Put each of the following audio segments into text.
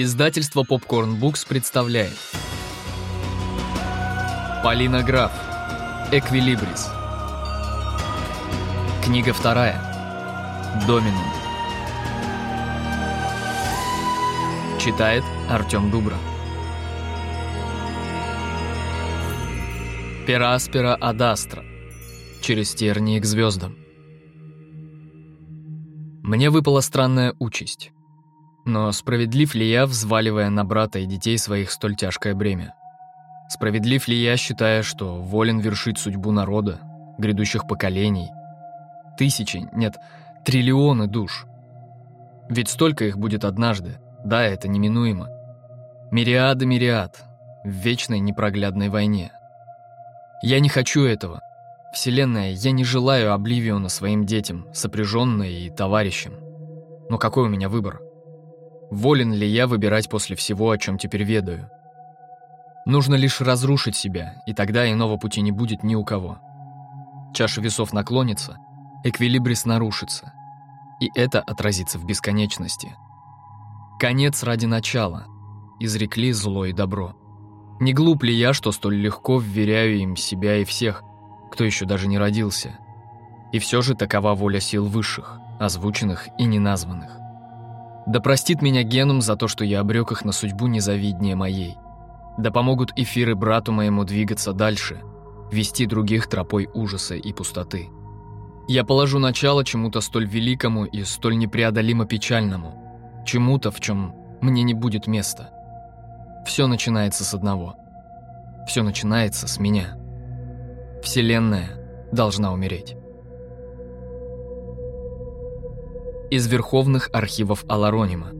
Издательство Popcorn Books представляет. Полина Граф. Эквилибрис Книга вторая. Доминант Читает Артём Дубра. Пераспера Адастра Через тернии к звездам Мне выпала странная участь. Но справедлив ли я, взваливая на брата и детей своих столь тяжкое бремя? Справедлив ли я, считая, что волен вершить судьбу народа, грядущих поколений? Тысячи, нет, триллионы душ. Ведь столько их будет однажды, да, это неминуемо. Мириады мириад в вечной непроглядной войне. Я не хочу этого. Вселенная, я не желаю Обливиона своим детям, сопряженной и товарищем. Но какой у меня выбор? Волен ли я выбирать после всего, о чем теперь ведаю? Нужно лишь разрушить себя, и тогда иного пути не будет ни у кого. Чаша весов наклонится, эквилибрис нарушится, и это отразится в бесконечности. Конец ради начала, изрекли зло и добро. Не глуп ли я, что столь легко вверяю им себя и всех, кто еще даже не родился? И все же такова воля сил высших, озвученных и неназванных. Да простит меня Генум за то, что я обрек их на судьбу незавиднее моей. Да помогут эфиры брату моему двигаться дальше, вести других тропой ужаса и пустоты. Я положу начало чему-то столь великому и столь непреодолимо печальному, чему-то, в чем мне не будет места. Все начинается с одного. Все начинается с меня. Вселенная должна умереть. Из верховных архивов Аларонима.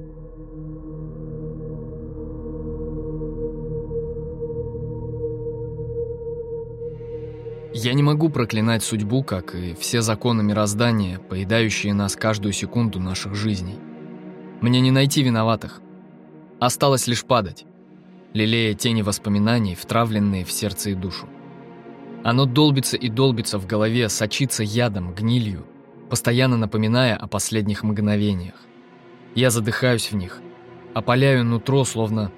Я не могу проклинать судьбу, как и все законы мироздания, поедающие нас каждую секунду наших жизней. Мне не найти виноватых. Осталось лишь падать, лелея тени воспоминаний, втравленные в сердце и душу. Оно долбится и долбится в голове, сочится ядом, гнилью, постоянно напоминая о последних мгновениях. Я задыхаюсь в них, опаляю нутро, словно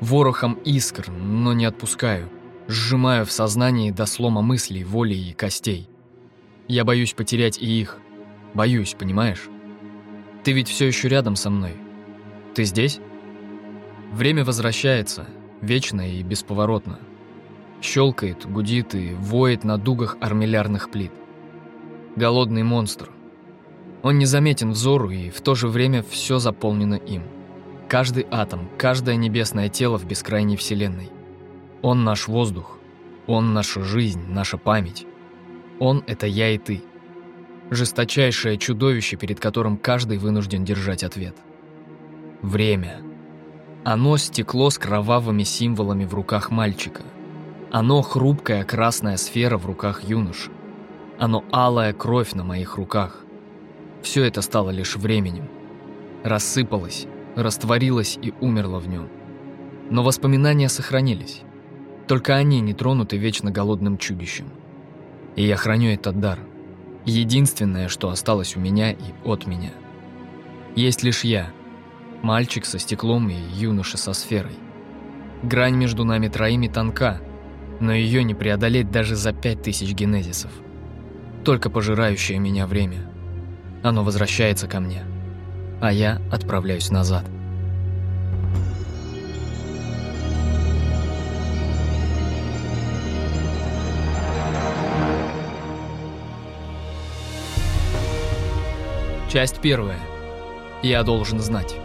ворохом искр, но не отпускаю, сжимаю в сознании до слома мыслей, воли и костей. Я боюсь потерять и их. Боюсь, понимаешь? Ты ведь все еще рядом со мной. Ты здесь? Время возвращается, вечно и бесповоротно. Щелкает, гудит и воет на дугах армиллярных плит. Голодный монстр, он незаметен взору, и в то же время все заполнено им. Каждый атом, каждое небесное тело в бескрайней вселенной. Он наш воздух, он наша жизнь, наша память. Он — это я и ты. Жесточайшее чудовище, перед которым каждый вынужден держать ответ. Время. Оно стекло с кровавыми символами в руках мальчика. Оно хрупкая красная сфера в руках юноши. Оно алая кровь на моих руках. Все это стало лишь временем. Рассыпалось, растворилось и умерло в нем. Но воспоминания сохранились. Только они не тронуты вечно голодным чудищем. И я храню этот дар. Единственное, что осталось у меня и от меня. Есть лишь я, мальчик со стеклом и юноша со сферой. Грань между нами троими тонка, но ее не преодолеть даже за пять тысяч генезисов. Только пожирающее меня время – оно возвращается ко мне, а я отправляюсь назад. Часть первая. Я должен знать.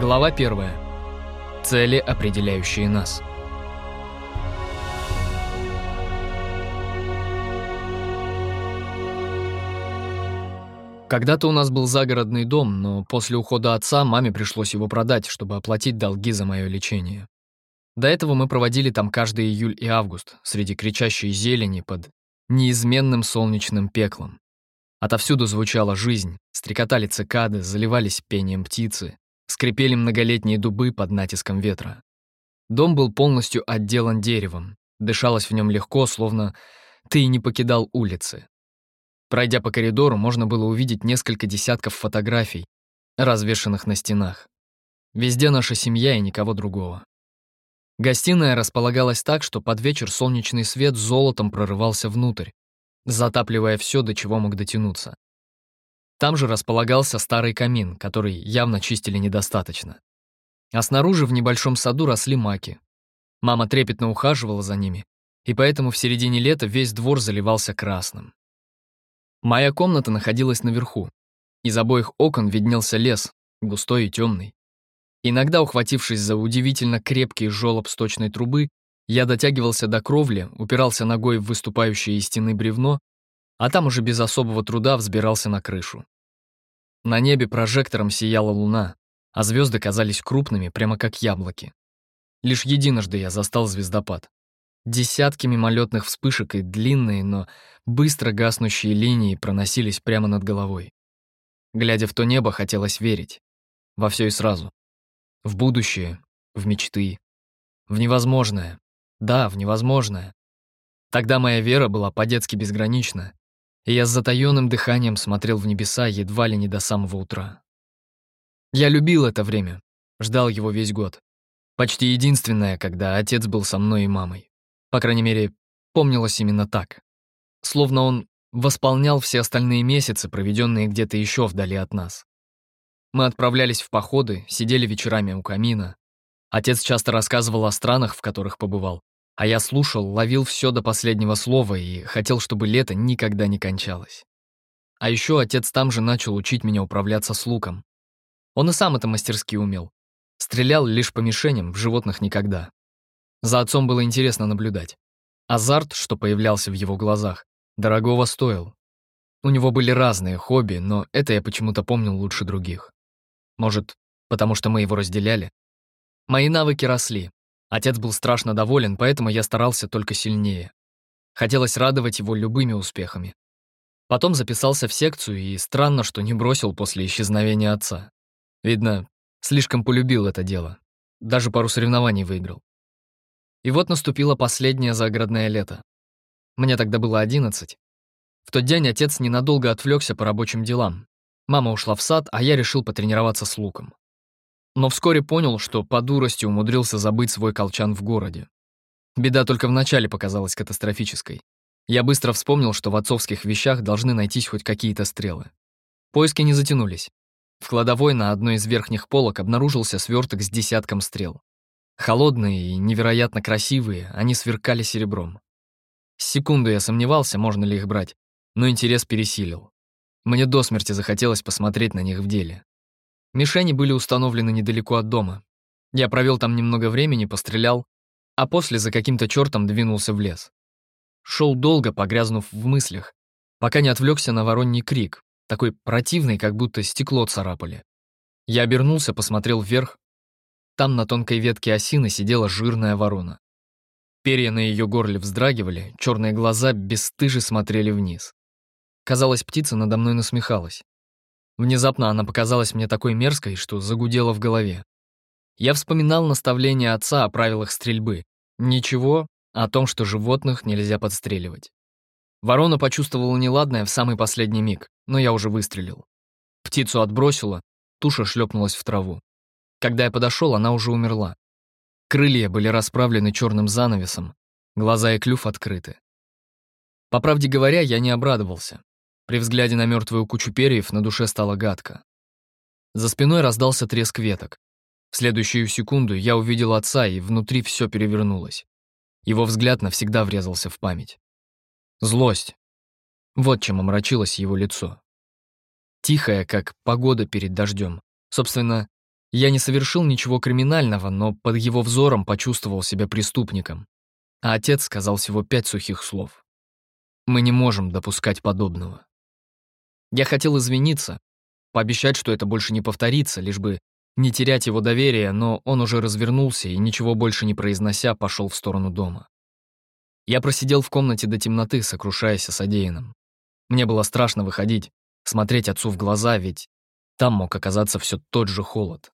Глава первая. Цели, определяющие нас. Когда-то у нас был загородный дом, но после ухода отца маме пришлось его продать, чтобы оплатить долги за мое лечение. До этого мы проводили там каждый июль и август, среди кричащей зелени под неизменным солнечным пеклом. Отовсюду звучала жизнь, стрекотали цикады, заливались пением птицы, скрипели многолетние дубы под натиском ветра. Дом был полностью отделан деревом, дышалось в нем легко, словно ты и не покидал улицы. Пройдя по коридору, можно было увидеть несколько десятков фотографий, развешанных на стенах. Везде наша семья и никого другого. Гостиная располагалась так, что под вечер солнечный свет золотом прорывался внутрь, затапливая все, до чего мог дотянуться. Там же располагался старый камин, который явно чистили недостаточно. А снаружи в небольшом саду росли маки. Мама трепетно ухаживала за ними, и поэтому в середине лета весь двор заливался красным. Моя комната находилась наверху. Из обоих окон виднелся лес, густой и темный. Иногда, ухватившись за удивительно крепкий жёлоб сточной трубы, я дотягивался до кровли, упирался ногой в выступающее из стены бревно, а там уже без особого труда взбирался на крышу. На небе прожектором сияла луна, а звезды казались крупными, прямо как яблоки. Лишь единожды я застал звездопад. Десятки мимолетных вспышек и длинные, но быстро гаснущие линии проносились прямо над головой. Глядя в то небо, хотелось верить. Во все и сразу. В будущее, в мечты, в невозможное. Да, в невозможное. Тогда моя вера была по-детски безгранична, и я с затаённым дыханием смотрел в небеса едва ли не до самого утра. Я любил это время, ждал его весь год. Почти единственное, когда отец был со мной и мамой. По крайней мере, помнилось именно так. Словно он восполнял все остальные месяцы, проведенные где-то еще вдали от нас. Мы отправлялись в походы, сидели вечерами у камина. Отец часто рассказывал о странах, в которых побывал, а я слушал, ловил все до последнего слова и хотел, чтобы лето никогда не кончалось. А еще отец там же начал учить меня управляться с луком. Он и сам это мастерски умел. Стрелял лишь по мишеням, в животных никогда. За отцом было интересно наблюдать. Азарт, что появлялся в его глазах, дорогого стоил. У него были разные хобби, но это я почему-то помнил лучше других. Может, потому что мы его разделяли? Мои навыки росли. Отец был страшно доволен, поэтому я старался только сильнее. Хотелось радовать его любыми успехами. Потом записался в секцию, и странно, что не бросил после исчезновения отца. Видно, слишком полюбил это дело. Даже пару соревнований выиграл. И вот наступило последнее загородное лето. Мне тогда было одиннадцать. В тот день отец ненадолго отвлекся по рабочим делам. Мама ушла в сад, а я решил потренироваться с луком. Но вскоре понял, что по дурости умудрился забыть свой колчан в городе. Беда только вначале показалась катастрофической. Я быстро вспомнил, что в отцовских вещах должны найтись хоть какие-то стрелы. Поиски не затянулись. В кладовой на одной из верхних полок обнаружился сверток с десятком стрел. Холодные и невероятно красивые, они сверкали серебром. Секунду я сомневался, можно ли их брать, но интерес пересилил. Мне до смерти захотелось посмотреть на них в деле. Мишени были установлены недалеко от дома. Я провел там немного времени, пострелял, а после за каким-то чертом двинулся в лес. Шел долго, погрязнув в мыслях, пока не отвлекся на вороний крик, такой противный, как будто стекло царапали. Я обернулся, посмотрел вверх, там на тонкой ветке осины сидела жирная ворона. Перья на ее горле вздрагивали, черные глаза бесстыже смотрели вниз. Казалось, птица надо мной насмехалась. Внезапно она показалась мне такой мерзкой, что загудела в голове. Я вспоминал наставление отца о правилах стрельбы. Ничего о том, что животных нельзя подстреливать. Ворона почувствовала неладное в самый последний миг, но я уже выстрелил. Птицу отбросила, туша шлепнулась в траву. Когда я подошел, она уже умерла. Крылья были расправлены черным занавесом, глаза и клюв открыты. По правде говоря, я не обрадовался. При взгляде на мертвую кучу перьев на душе стало гадко. За спиной раздался треск веток. В следующую секунду я увидел отца, и внутри все перевернулось. Его взгляд навсегда врезался в память. Злость. Вот чем омрачилось его лицо. Тихая, как погода перед дождем. Собственно, я не совершил ничего криминального, но под его взором почувствовал себя преступником. А отец сказал всего пять сухих слов. Мы не можем допускать подобного. Я хотел извиниться, пообещать, что это больше не повторится, лишь бы не терять его доверие, но он уже развернулся и, ничего больше не произнося, пошел в сторону дома. Я просидел в комнате до темноты, сокрушаясь о содеянном. Мне было страшно выходить, смотреть отцу в глаза, ведь там мог оказаться все тот же холод.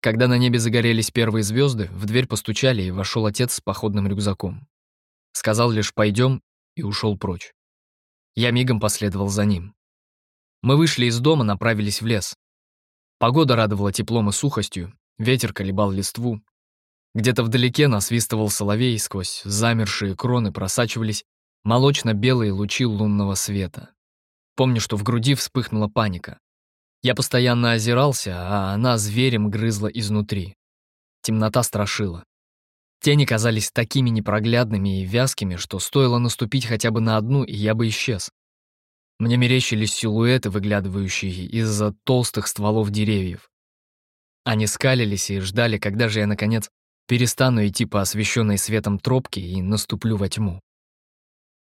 Когда на небе загорелись первые звезды, в дверь постучали, и вошел отец с походным рюкзаком. Сказал лишь «пойдем» и ушел прочь. Я мигом последовал за ним. Мы вышли из дома, направились в лес. Погода радовала теплом и сухостью, ветер колебал листву. Где-то вдалеке насвистывал соловей, сквозь замершие кроны просачивались молочно-белые лучи лунного света. Помню, что в груди вспыхнула паника. Я постоянно озирался, а она зверем грызла изнутри. Темнота страшила. Тени казались такими непроглядными и вязкими, что стоило наступить хотя бы на одну, и я бы исчез. Мне мерещились силуэты, выглядывающие из-за толстых стволов деревьев. Они скалились и ждали, когда же я, наконец, перестану идти по освещенной светом тропке и наступлю во тьму.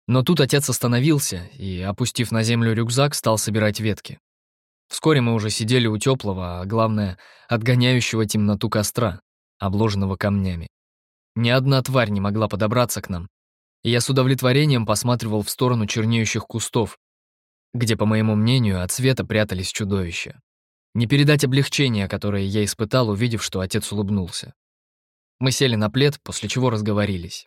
Но тут отец остановился и, опустив на землю рюкзак, стал собирать ветки. Вскоре мы уже сидели у теплого, а главное, отгоняющего темноту костра, обложенного камнями. Ни одна тварь не могла подобраться к нам, я с удовлетворением посматривал в сторону чернеющих кустов, где, по моему мнению, от света прятались чудовища. Не передать облегчение, которое я испытал, увидев, что отец улыбнулся. Мы сели на плед, после чего разговорились.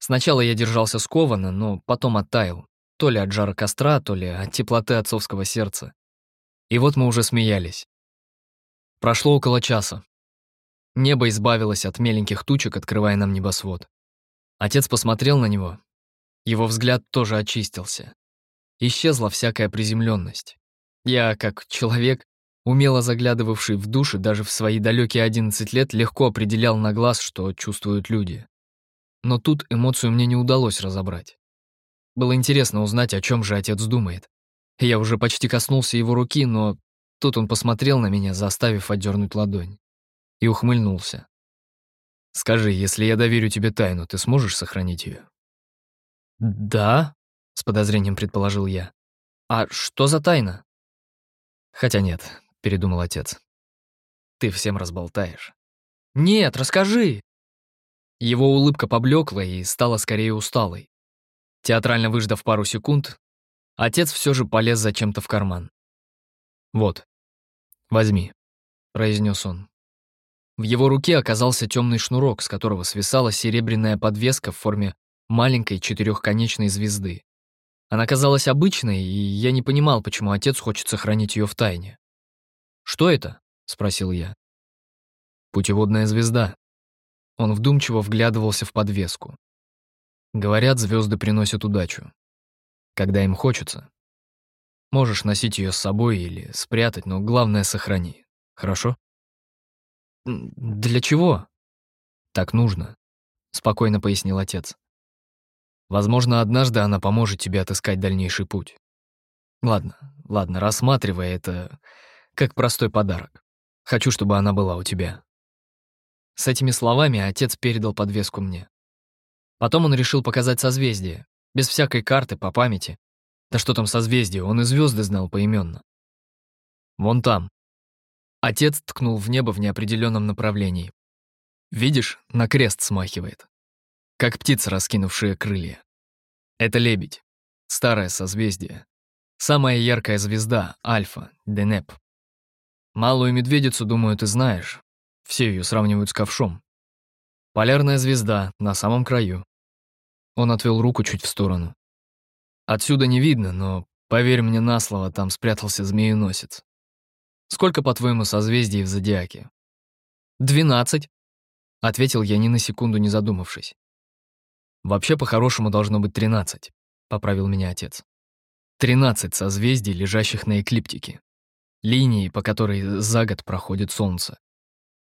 Сначала я держался скованно, но потом оттаял. То ли от жара костра, то ли от теплоты отцовского сердца. И вот мы уже смеялись. Прошло около часа. Небо избавилось от меленьких тучек, открывая нам небосвод. Отец посмотрел на него. Его взгляд тоже очистился. Исчезла всякая приземленность. Я, как человек, умело заглядывавший в души, даже в свои далекие 11 лет, легко определял на глаз, что чувствуют люди. Но тут эмоцию мне не удалось разобрать. Было интересно узнать, о чем же отец думает. Я уже почти коснулся его руки, но тут он посмотрел на меня, заставив отдернуть ладонь. И ухмыльнулся. «Скажи, если я доверю тебе тайну, ты сможешь сохранить ее? «Да», — с подозрением предположил я. «А что за тайна?» «Хотя нет», — передумал отец. «Ты всем разболтаешь». «Нет, расскажи!» Его улыбка поблекла и стала скорее усталой. Театрально выждав пару секунд, отец все же полез зачем-то в карман. «Вот, возьми», — произнес он. В его руке оказался темный шнурок, с которого свисала серебряная подвеска в форме маленькой четырехконечной звезды. Она казалась обычной, и я не понимал, почему отец хочет сохранить ее в тайне. «Что это?» — спросил я. «Путеводная звезда». Он вдумчиво вглядывался в подвеску. Говорят, звезды приносят удачу. Когда им хочется. Можешь носить ее с собой или спрятать, но главное — сохрани. Хорошо? «Для чего?» «Так нужно», — спокойно пояснил отец. Возможно, однажды она поможет тебе отыскать дальнейший путь. Ладно, ладно, рассматривай это как простой подарок. Хочу, чтобы она была у тебя. С этими словами отец передал подвеску мне. Потом он решил показать созвездие, без всякой карты, по памяти. Да что там созвездие, он и звезды знал поименно. Вон там. Отец ткнул в небо в неопределенном направлении. Видишь, на крест смахивает как птица, раскинувшая крылья. Это лебедь, старое созвездие, самая яркая звезда, Альфа, Денеп. Малую медведицу, думаю, ты знаешь. Все ее сравнивают с ковшом. Полярная звезда на самом краю. Он отвел руку чуть в сторону. Отсюда не видно, но, поверь мне на слово, там спрятался змееносец. Сколько, по-твоему, созвездий в зодиаке? «Двенадцать», — ответил я ни на секунду не задумавшись. Вообще, по-хорошему, должно быть 13, поправил меня отец. 13 созвездий, лежащих на эклиптике. Линии, по которой за год проходит Солнце.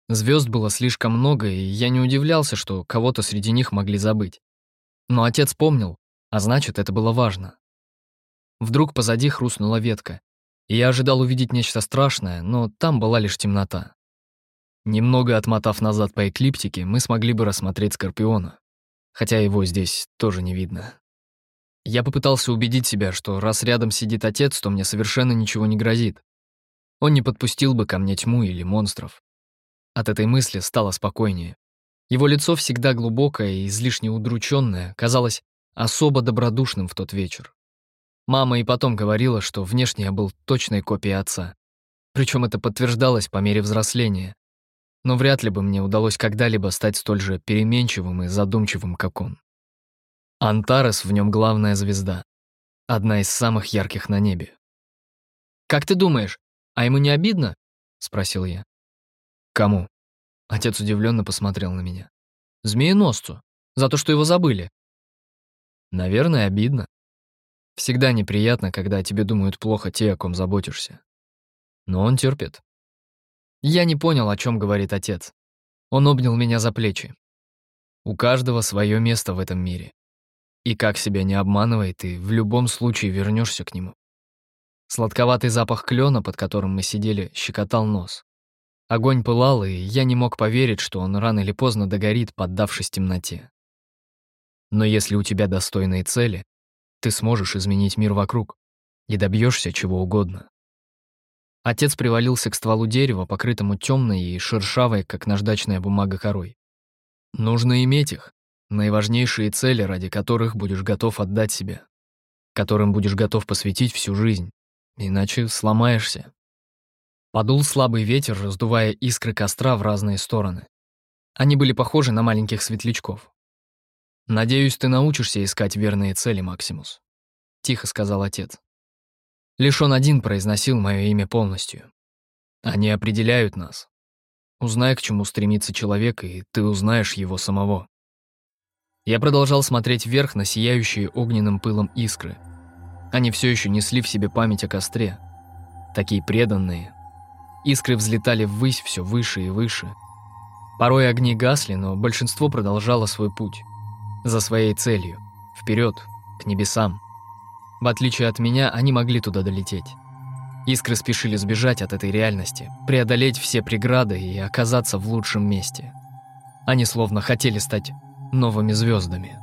Звезд было слишком много, и я не удивлялся, что кого-то среди них могли забыть. Но отец помнил, а значит, это было важно. Вдруг позади хрустнула ветка, и я ожидал увидеть нечто страшное, но там была лишь темнота. Немного отмотав назад по эклиптике, мы смогли бы рассмотреть Скорпиона хотя его здесь тоже не видно. Я попытался убедить себя, что раз рядом сидит отец, то мне совершенно ничего не грозит. Он не подпустил бы ко мне тьму или монстров. От этой мысли стало спокойнее. Его лицо, всегда глубокое и излишне удрученное, казалось особо добродушным в тот вечер. Мама и потом говорила, что внешне я был точной копией отца. Причем это подтверждалось по мере взросления но вряд ли бы мне удалось когда-либо стать столь же переменчивым и задумчивым, как он. Антарес в нем главная звезда, одна из самых ярких на небе. «Как ты думаешь, а ему не обидно?» спросил я. Кому? Отец удивленно посмотрел на меня. Змееносцу. За то, что его забыли. Наверное, обидно. Всегда неприятно, когда о тебе думают плохо те, о ком заботишься. Но он терпит. Я не понял, о чем говорит отец. Он обнял меня за плечи. У каждого свое место в этом мире. И как себя не обманывай, ты в любом случае вернешься к нему. Сладковатый запах клена, под которым мы сидели, щекотал нос. Огонь пылал, и я не мог поверить, что он рано или поздно догорит, поддавшись темноте. Но если у тебя достойные цели, ты сможешь изменить мир вокруг и добьешься чего угодно. Отец привалился к стволу дерева, покрытому темной и шершавой, как наждачная бумага корой. Нужно иметь их, наиважнейшие цели, ради которых будешь готов отдать себя, которым будешь готов посвятить всю жизнь, иначе сломаешься. Подул слабый ветер, раздувая искры костра в разные стороны. Они были похожи на маленьких светлячков. «Надеюсь, ты научишься искать верные цели, Максимус», — тихо сказал отец. Лишь он один произносил мое имя полностью. Они определяют нас. Узнай, к чему стремится человек, и ты узнаешь его самого. Я продолжал смотреть вверх на сияющие огненным пылом искры. Они все еще несли в себе память о костре. Такие преданные. Искры взлетали ввысь все выше и выше. Порой огни гасли, но большинство продолжало свой путь. За своей целью. Вперед, к небесам. В отличие от меня, они могли туда долететь. Искры спешили сбежать от этой реальности, преодолеть все преграды и оказаться в лучшем месте. Они словно хотели стать новыми звездами.